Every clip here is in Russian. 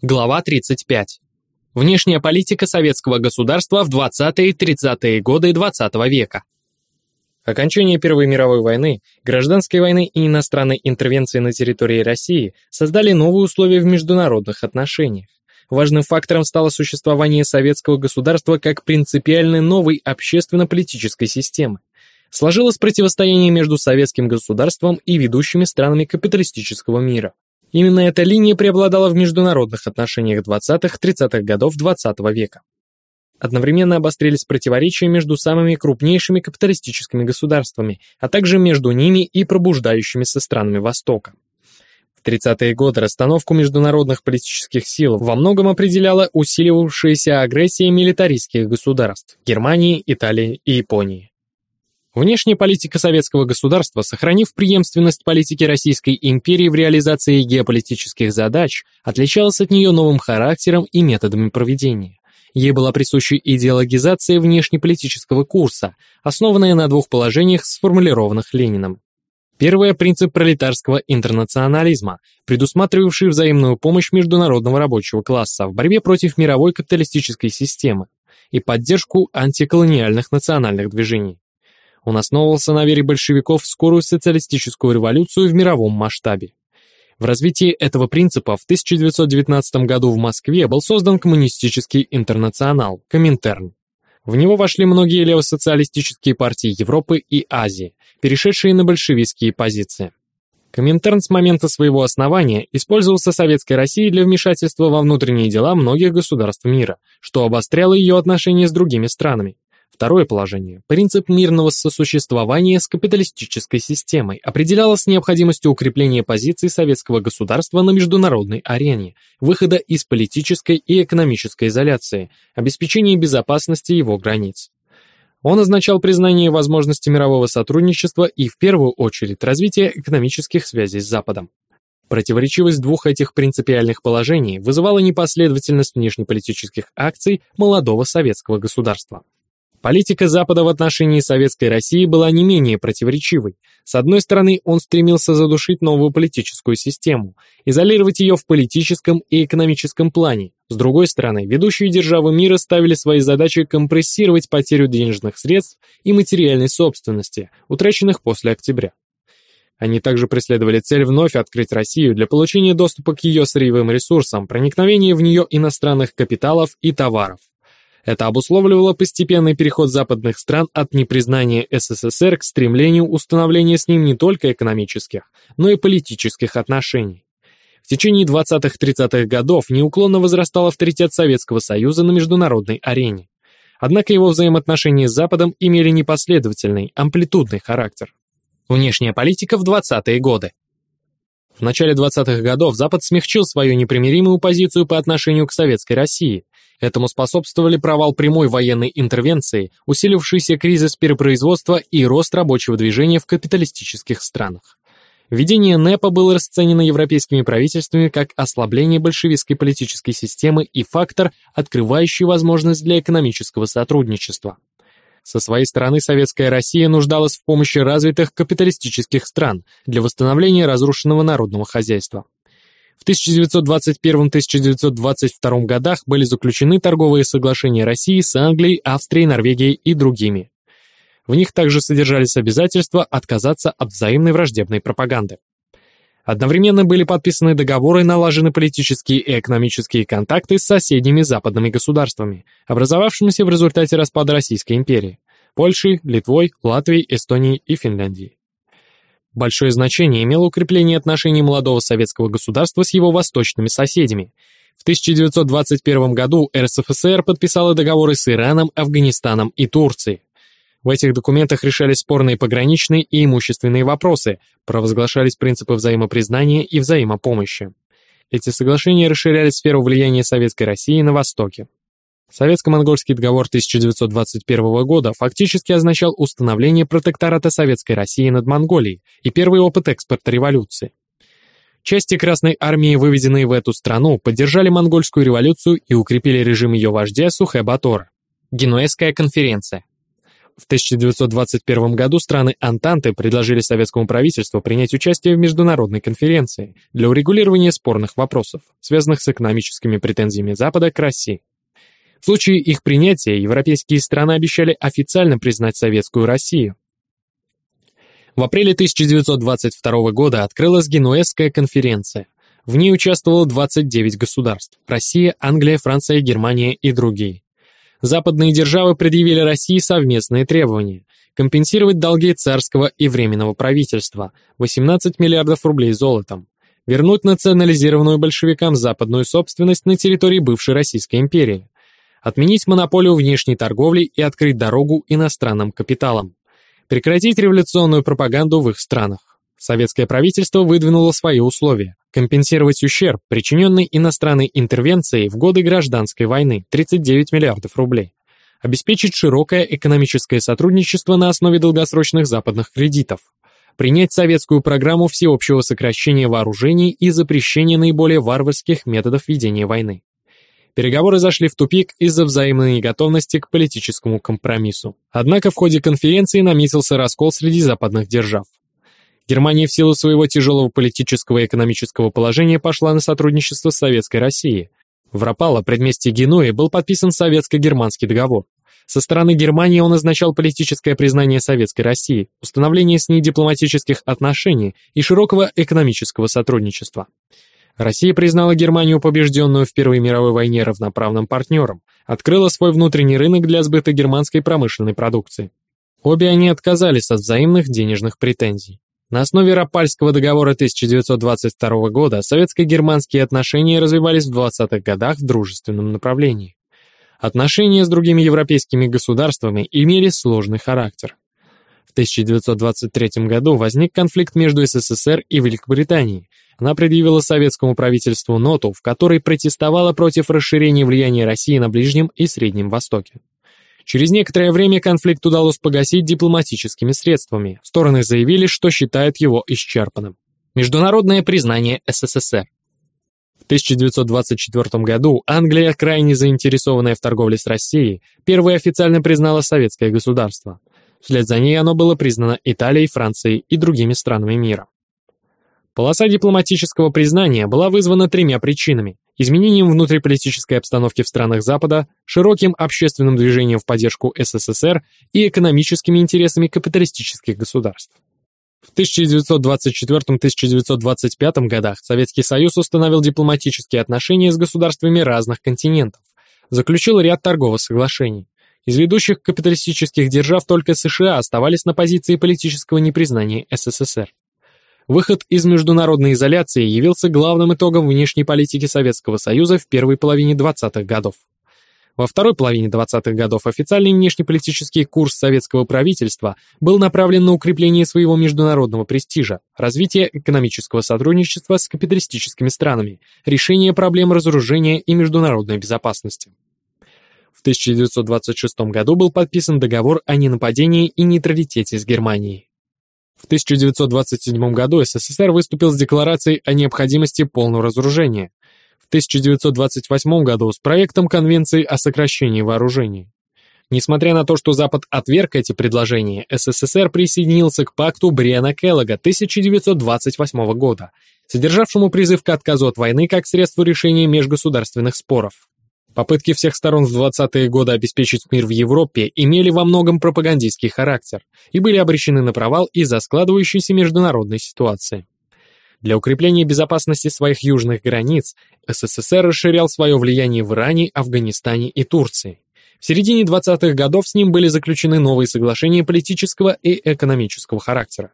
Глава 35. Внешняя политика советского государства в 20-30-е годы XX века. Окончание Первой мировой войны, гражданской войны и иностранной интервенции на территории России создали новые условия в международных отношениях. Важным фактором стало существование советского государства как принципиально новой общественно-политической системы. Сложилось противостояние между советским государством и ведущими странами капиталистического мира. Именно эта линия преобладала в международных отношениях 20-30-х годов XX -го века. Одновременно обострились противоречия между самыми крупнейшими капиталистическими государствами, а также между ними и пробуждающимися странами Востока. В 30-е годы расстановку международных политических сил во многом определяла усиливавшаяся агрессия милитаристских государств – Германии, Италии и Японии. Внешняя политика советского государства, сохранив преемственность политики Российской империи в реализации геополитических задач, отличалась от нее новым характером и методами проведения. Ей была присуща идеологизация внешнеполитического курса, основанная на двух положениях, сформулированных Лениным. Первое – принцип пролетарского интернационализма, предусматривавший взаимную помощь международного рабочего класса в борьбе против мировой капиталистической системы и поддержку антиколониальных национальных движений. Он основывался на вере большевиков в скорую социалистическую революцию в мировом масштабе. В развитии этого принципа в 1919 году в Москве был создан коммунистический интернационал, Коминтерн. В него вошли многие левосоциалистические партии Европы и Азии, перешедшие на большевистские позиции. Коминтерн с момента своего основания использовался Советской Россией для вмешательства во внутренние дела многих государств мира, что обостряло ее отношения с другими странами. Второе положение, принцип мирного сосуществования с капиталистической системой, определялось необходимостью укрепления позиций советского государства на международной арене, выхода из политической и экономической изоляции, обеспечения безопасности его границ. Он означал признание возможности мирового сотрудничества и, в первую очередь, развитие экономических связей с Западом. Противоречивость двух этих принципиальных положений вызывала непоследовательность внешнеполитических акций молодого советского государства. Политика Запада в отношении Советской России была не менее противоречивой. С одной стороны, он стремился задушить новую политическую систему, изолировать ее в политическом и экономическом плане. С другой стороны, ведущие державы мира ставили своей задачей компрессировать потерю денежных средств и материальной собственности, утраченных после октября. Они также преследовали цель вновь открыть Россию для получения доступа к ее сырьевым ресурсам, проникновения в нее иностранных капиталов и товаров. Это обусловливало постепенный переход западных стран от непризнания СССР к стремлению установления с ним не только экономических, но и политических отношений. В течение 20-30-х годов неуклонно возрастал авторитет Советского Союза на международной арене. Однако его взаимоотношения с Западом имели непоследовательный, амплитудный характер. Внешняя политика в 20-е годы. В начале 20-х годов Запад смягчил свою непримиримую позицию по отношению к Советской России. Этому способствовали провал прямой военной интервенции, усилившийся кризис перепроизводства и рост рабочего движения в капиталистических странах. Введение НЭПа было расценено европейскими правительствами как ослабление большевистской политической системы и фактор, открывающий возможность для экономического сотрудничества. Со своей стороны Советская Россия нуждалась в помощи развитых капиталистических стран для восстановления разрушенного народного хозяйства. В 1921-1922 годах были заключены торговые соглашения России с Англией, Австрией, Норвегией и другими. В них также содержались обязательства отказаться от взаимной враждебной пропаганды. Одновременно были подписаны договоры, налажены политические и экономические контакты с соседними западными государствами, образовавшимися в результате распада Российской империи – Польшей, Литвой, Латвией, Эстонией и Финляндией. Большое значение имело укрепление отношений молодого советского государства с его восточными соседями. В 1921 году РСФСР подписала договоры с Ираном, Афганистаном и Турцией. В этих документах решались спорные пограничные и имущественные вопросы, провозглашались принципы взаимопризнания и взаимопомощи. Эти соглашения расширяли сферу влияния Советской России на Востоке. Советско-монгольский договор 1921 года фактически означал установление протектората Советской России над Монголией и первый опыт экспорта революции. Части Красной Армии, выведенные в эту страну, поддержали монгольскую революцию и укрепили режим ее вождя Сухэ-Батора. Генуэзская конференция. В 1921 году страны Антанты предложили советскому правительству принять участие в международной конференции для урегулирования спорных вопросов, связанных с экономическими претензиями Запада к России. В случае их принятия европейские страны обещали официально признать Советскую Россию. В апреле 1922 года открылась Генуэзская конференция. В ней участвовало 29 государств – Россия, Англия, Франция, Германия и другие. Западные державы предъявили России совместные требования – компенсировать долги царского и временного правительства – 18 миллиардов рублей золотом, вернуть национализированную большевикам западную собственность на территории бывшей Российской империи, отменить монополию внешней торговли и открыть дорогу иностранным капиталам, прекратить революционную пропаганду в их странах. Советское правительство выдвинуло свои условия – компенсировать ущерб, причиненный иностранной интервенцией в годы гражданской войны – 39 миллиардов рублей, обеспечить широкое экономическое сотрудничество на основе долгосрочных западных кредитов, принять советскую программу всеобщего сокращения вооружений и запрещения наиболее варварских методов ведения войны. Переговоры зашли в тупик из-за взаимной неготовности к политическому компромиссу. Однако в ходе конференции наметился раскол среди западных держав. Германия в силу своего тяжелого политического и экономического положения пошла на сотрудничество с Советской Россией. В Рапалло, предместье Генуи, был подписан советско-германский договор. Со стороны Германии он означал политическое признание Советской России, установление с ней дипломатических отношений и широкого экономического сотрудничества. Россия признала Германию побежденную в Первой мировой войне равноправным партнером, открыла свой внутренний рынок для сбыта германской промышленной продукции. Обе они отказались от взаимных денежных претензий. На основе Рапальского договора 1922 года советско-германские отношения развивались в 20-х годах в дружественном направлении. Отношения с другими европейскими государствами имели сложный характер. В 1923 году возник конфликт между СССР и Великобританией, она предъявила советскому правительству ноту, в которой протестовала против расширения влияния России на Ближнем и Среднем Востоке. Через некоторое время конфликт удалось погасить дипломатическими средствами. Стороны заявили, что считают его исчерпанным. Международное признание СССР. В 1924 году Англия, крайне заинтересованная в торговле с Россией, первой официально признала советское государство. Вслед за ней оно было признано Италией, Францией и другими странами мира. Полоса дипломатического признания была вызвана тремя причинами – изменением внутриполитической обстановки в странах Запада, широким общественным движением в поддержку СССР и экономическими интересами капиталистических государств. В 1924-1925 годах Советский Союз установил дипломатические отношения с государствами разных континентов, заключил ряд торговых соглашений. Из ведущих капиталистических держав только США оставались на позиции политического непризнания СССР. Выход из международной изоляции явился главным итогом внешней политики Советского Союза в первой половине 20-х годов. Во второй половине 20-х годов официальный внешнеполитический курс советского правительства был направлен на укрепление своего международного престижа, развитие экономического сотрудничества с капиталистическими странами, решение проблем разоружения и международной безопасности. В 1926 году был подписан договор о ненападении и нейтралитете с Германией. В 1927 году СССР выступил с декларацией о необходимости полного разоружения. В 1928 году с проектом Конвенции о сокращении вооружений. Несмотря на то, что Запад отверг эти предложения, СССР присоединился к пакту Бриана-Келлога 1928 года, содержавшему призыв к отказу от войны как средство решения межгосударственных споров. Попытки всех сторон в 20-е годы обеспечить мир в Европе имели во многом пропагандистский характер и были обречены на провал из-за складывающейся международной ситуации. Для укрепления безопасности своих южных границ СССР расширял свое влияние в Иране, Афганистане и Турции. В середине 20-х годов с ним были заключены новые соглашения политического и экономического характера.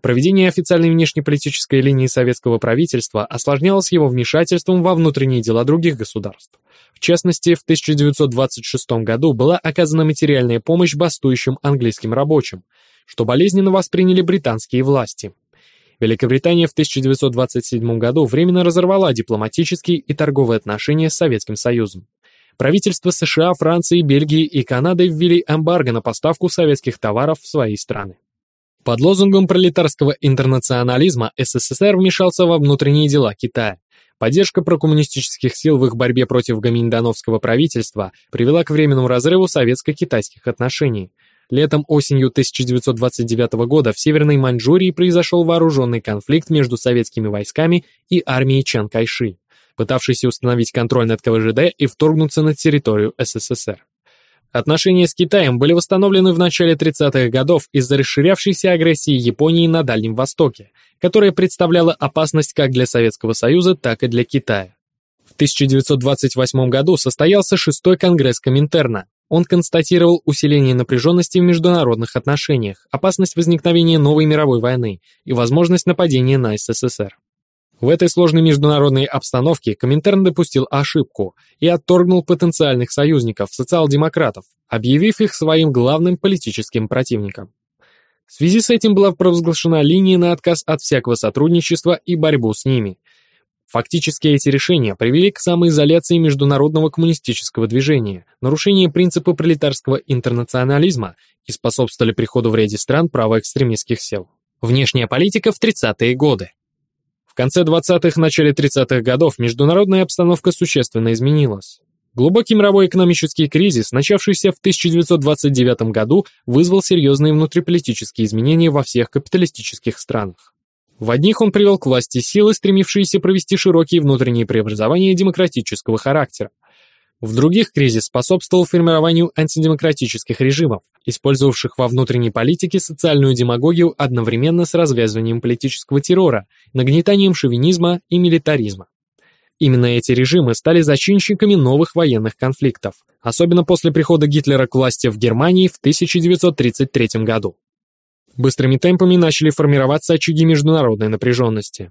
Проведение официальной внешнеполитической линии советского правительства осложнялось его вмешательством во внутренние дела других государств. В частности, в 1926 году была оказана материальная помощь бастующим английским рабочим, что болезненно восприняли британские власти. Великобритания в 1927 году временно разорвала дипломатические и торговые отношения с Советским Союзом. Правительства США, Франции, Бельгии и Канады ввели эмбарго на поставку советских товаров в свои страны. Под лозунгом пролетарского интернационализма СССР вмешался во внутренние дела Китая. Поддержка прокоммунистических сил в их борьбе против гоминдановского правительства привела к временному разрыву советско-китайских отношений. Летом-осенью 1929 года в Северной Маньчжурии произошел вооруженный конфликт между советскими войсками и армией Чан Кайши, пытавшейся установить контроль над КВЖД и вторгнуться на территорию СССР. Отношения с Китаем были восстановлены в начале 30-х годов из-за расширявшейся агрессии Японии на Дальнем Востоке, которая представляла опасность как для Советского Союза, так и для Китая. В 1928 году состоялся шестой конгресс Коминтерна, он констатировал усиление напряженности в международных отношениях, опасность возникновения новой мировой войны и возможность нападения на СССР. В этой сложной международной обстановке Коминтерн допустил ошибку и отторгнул потенциальных союзников, социал-демократов, объявив их своим главным политическим противником. В связи с этим была провозглашена линия на отказ от всякого сотрудничества и борьбу с ними, Фактически эти решения привели к самоизоляции международного коммунистического движения, нарушению принципа пролетарского интернационализма и способствовали приходу в ряде стран правоэкстремистских сил. Внешняя политика в 30-е годы. Конце 20-х, начале 30-х годов международная обстановка существенно изменилась. Глубокий мировой экономический кризис, начавшийся в 1929 году, вызвал серьезные внутриполитические изменения во всех капиталистических странах. В одних он привел к власти силы, стремившиеся провести широкие внутренние преобразования демократического характера. В других кризис способствовал формированию антидемократических режимов, использовавших во внутренней политике социальную демагогию одновременно с развязыванием политического террора, нагнетанием шовинизма и милитаризма. Именно эти режимы стали зачинщиками новых военных конфликтов, особенно после прихода Гитлера к власти в Германии в 1933 году. Быстрыми темпами начали формироваться очаги международной напряженности.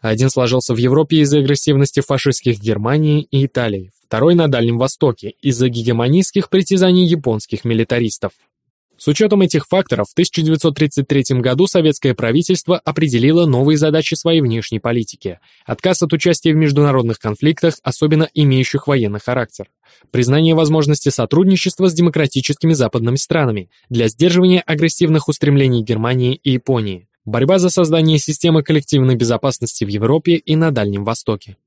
Один сложился в Европе из-за агрессивности фашистских Германии и Италии, второй на Дальнем Востоке из-за гегемонистских притязаний японских милитаристов. С учетом этих факторов, в 1933 году советское правительство определило новые задачи своей внешней политики. Отказ от участия в международных конфликтах, особенно имеющих военный характер. Признание возможности сотрудничества с демократическими западными странами для сдерживания агрессивных устремлений Германии и Японии. Борьба за создание системы коллективной безопасности в Европе и на Дальнем Востоке.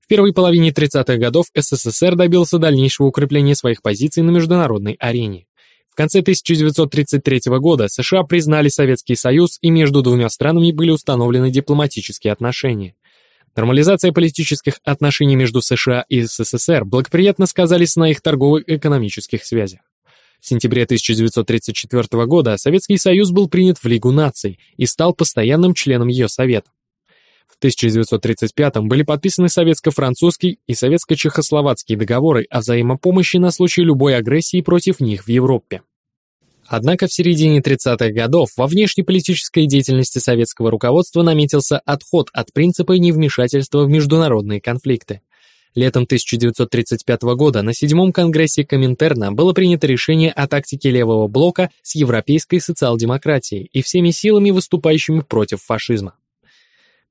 В первой половине 30-х годов СССР добился дальнейшего укрепления своих позиций на международной арене. В конце 1933 года США признали Советский Союз, и между двумя странами были установлены дипломатические отношения. Нормализация политических отношений между США и СССР благоприятно сказались на их торговых и экономических связях. В сентябре 1934 года Советский Союз был принят в Лигу наций и стал постоянным членом ее Совета. В 1935 были подписаны советско-французский и советско-чехословацкие договоры о взаимопомощи на случай любой агрессии против них в Европе. Однако в середине 30-х годов во внешнеполитической деятельности советского руководства наметился отход от принципа невмешательства в международные конфликты. Летом 1935 года на седьмом конгрессе Коминтерна было принято решение о тактике левого блока с европейской социал-демократией и всеми силами, выступающими против фашизма.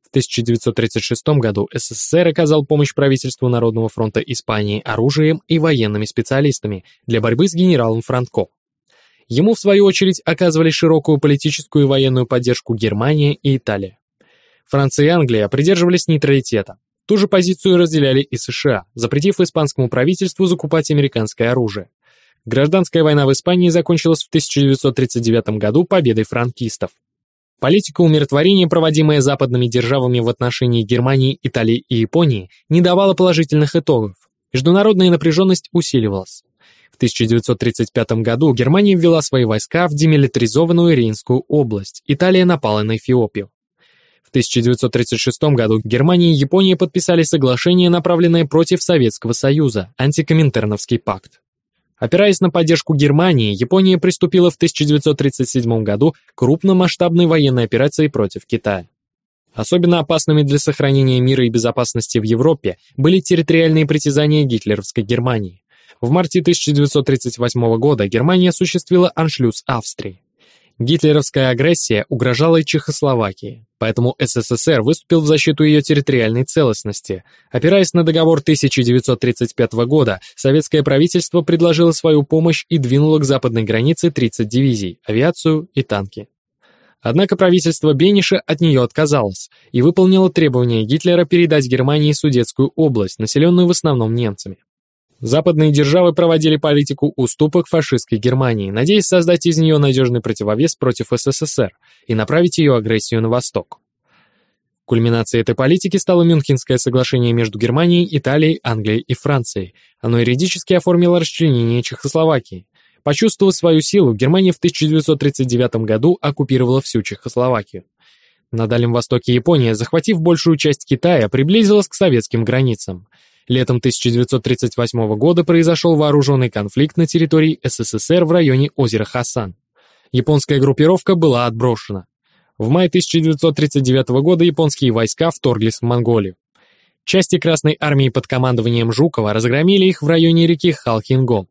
В 1936 году СССР оказал помощь правительству Народного фронта Испании оружием и военными специалистами для борьбы с генералом Франко. Ему, в свою очередь, оказывали широкую политическую и военную поддержку Германия и Италия. Франция и Англия придерживались нейтралитета. Ту же позицию разделяли и США, запретив испанскому правительству закупать американское оружие. Гражданская война в Испании закончилась в 1939 году победой франкистов. Политика умиротворения, проводимая западными державами в отношении Германии, Италии и Японии, не давала положительных итогов. Международная напряженность усиливалась. 1935 году Германия ввела свои войска в демилитаризованную Рейнскую область, Италия напала на Эфиопию. В 1936 году Германия и Япония подписали соглашение, направленное против Советского Союза, антикоминтерновский пакт. Опираясь на поддержку Германии, Япония приступила в 1937 году к крупномасштабной военной операции против Китая. Особенно опасными для сохранения мира и безопасности в Европе были территориальные притязания гитлеровской Германии. В марте 1938 года Германия осуществила аншлюз Австрии. Гитлеровская агрессия угрожала Чехословакии, поэтому СССР выступил в защиту ее территориальной целостности. Опираясь на договор 1935 года, советское правительство предложило свою помощь и двинуло к западной границе 30 дивизий, авиацию и танки. Однако правительство Бениша от нее отказалось и выполнило требование Гитлера передать Германии Судетскую область, населенную в основном немцами. Западные державы проводили политику уступок фашистской Германии, надеясь создать из нее надежный противовес против СССР и направить ее агрессию на восток. Кульминацией этой политики стало Мюнхенское соглашение между Германией, Италией, Англией и Францией. Оно юридически оформило расчленение Чехословакии. Почувствовав свою силу, Германия в 1939 году оккупировала всю Чехословакию. На Дальнем Востоке Япония, захватив большую часть Китая, приблизилась к советским границам. Летом 1938 года произошел вооруженный конфликт на территории СССР в районе озера Хасан. Японская группировка была отброшена. В мае 1939 года японские войска вторглись в Монголию. Части Красной армии под командованием Жукова разгромили их в районе реки Халхингом.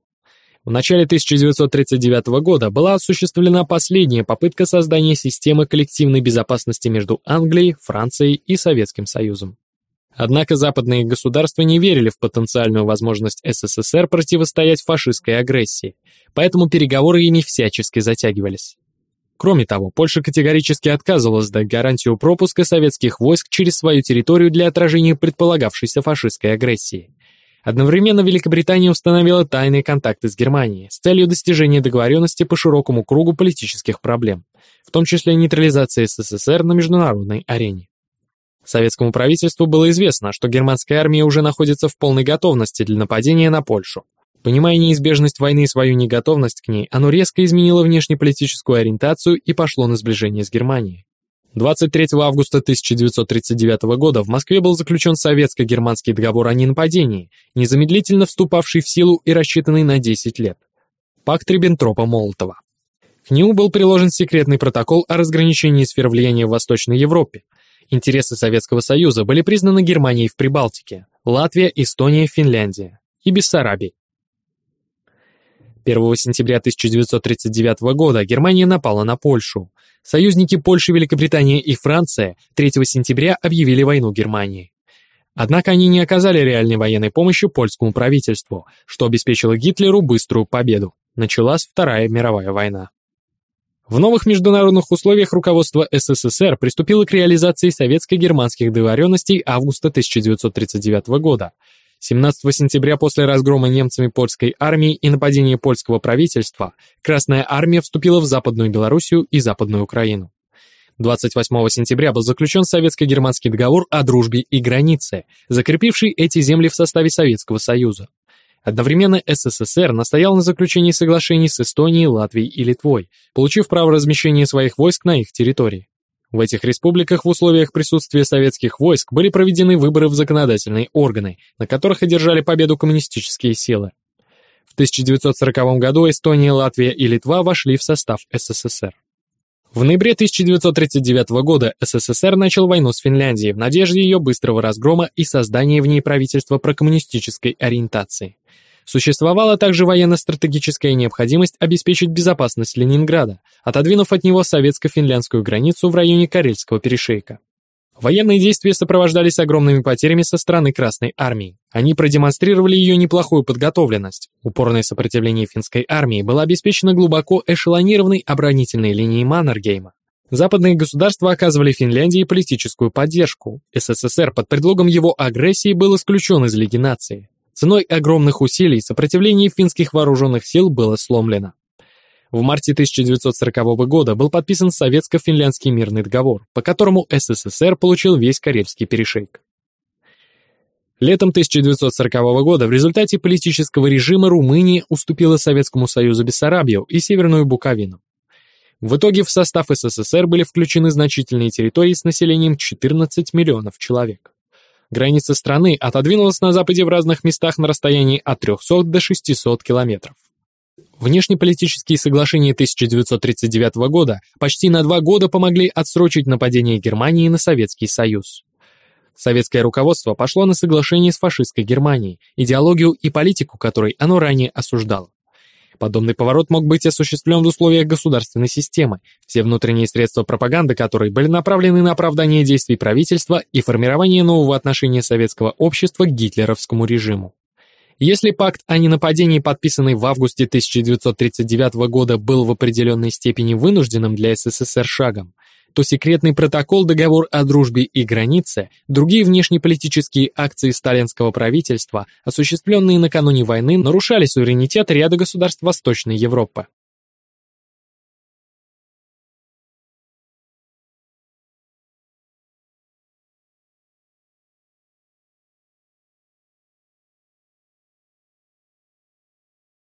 В начале 1939 года была осуществлена последняя попытка создания системы коллективной безопасности между Англией, Францией и Советским Союзом. Однако западные государства не верили в потенциальную возможность СССР противостоять фашистской агрессии, поэтому переговоры ими всячески затягивались. Кроме того, Польша категорически отказывалась дать гарантию пропуска советских войск через свою территорию для отражения предполагавшейся фашистской агрессии. Одновременно Великобритания установила тайные контакты с Германией с целью достижения договоренности по широкому кругу политических проблем, в том числе нейтрализации СССР на международной арене. Советскому правительству было известно, что германская армия уже находится в полной готовности для нападения на Польшу. Понимая неизбежность войны и свою неготовность к ней, оно резко изменило внешнеполитическую ориентацию и пошло на сближение с Германией. 23 августа 1939 года в Москве был заключен советско-германский договор о ненападении, незамедлительно вступавший в силу и рассчитанный на 10 лет. Пакт Риббентропа-Молотова. К нему был приложен секретный протокол о разграничении сфер влияния в Восточной Европе, Интересы Советского Союза были признаны Германией в Прибалтике, Латвия, Эстония, Финляндия и Бессарабией. 1 сентября 1939 года Германия напала на Польшу. Союзники Польши, Великобритания и Франция 3 сентября объявили войну Германии. Однако они не оказали реальной военной помощи польскому правительству, что обеспечило Гитлеру быструю победу. Началась Вторая мировая война. В новых международных условиях руководство СССР приступило к реализации советско-германских договоренностей августа 1939 года. 17 сентября после разгрома немцами польской армии и нападения польского правительства Красная армия вступила в Западную Белоруссию и Западную Украину. 28 сентября был заключен советско-германский договор о дружбе и границе, закрепивший эти земли в составе Советского Союза. Одновременно СССР настоял на заключении соглашений с Эстонией, Латвией и Литвой, получив право размещения своих войск на их территории. В этих республиках в условиях присутствия советских войск были проведены выборы в законодательные органы, на которых одержали победу коммунистические силы. В 1940 году Эстония, Латвия и Литва вошли в состав СССР. В ноябре 1939 года СССР начал войну с Финляндией в надежде ее быстрого разгрома и создания в ней правительства прокоммунистической ориентации. Существовала также военно-стратегическая необходимость обеспечить безопасность Ленинграда, отодвинув от него советско-финляндскую границу в районе Карельского перешейка. Военные действия сопровождались огромными потерями со стороны Красной армии. Они продемонстрировали ее неплохую подготовленность. Упорное сопротивление финской армии было обеспечено глубоко эшелонированной оборонительной линией Маннергейма. Западные государства оказывали Финляндии политическую поддержку. СССР под предлогом его агрессии был исключен из Лиги наций. Ценой огромных усилий сопротивление финских вооруженных сил было сломлено. В марте 1940 года был подписан Советско-финляндский мирный договор, по которому СССР получил весь Карельский перешейк. Летом 1940 года в результате политического режима Румыния уступила Советскому Союзу Бессарабию и Северную Буковину. В итоге в состав СССР были включены значительные территории с населением 14 миллионов человек. Граница страны отодвинулась на западе в разных местах на расстоянии от 300 до 600 километров. Внешнеполитические соглашения 1939 года почти на два года помогли отсрочить нападение Германии на Советский Союз. Советское руководство пошло на соглашение с фашистской Германией, идеологию и политику которой оно ранее осуждало. Подобный поворот мог быть осуществлен в условиях государственной системы, все внутренние средства пропаганды которой были направлены на оправдание действий правительства и формирование нового отношения советского общества к гитлеровскому режиму. Если пакт о ненападении, подписанный в августе 1939 года, был в определенной степени вынужденным для СССР шагом, то секретный протокол, договор о дружбе и границе, другие внешнеполитические акции сталинского правительства, осуществленные накануне войны, нарушали суверенитет ряда государств Восточной Европы.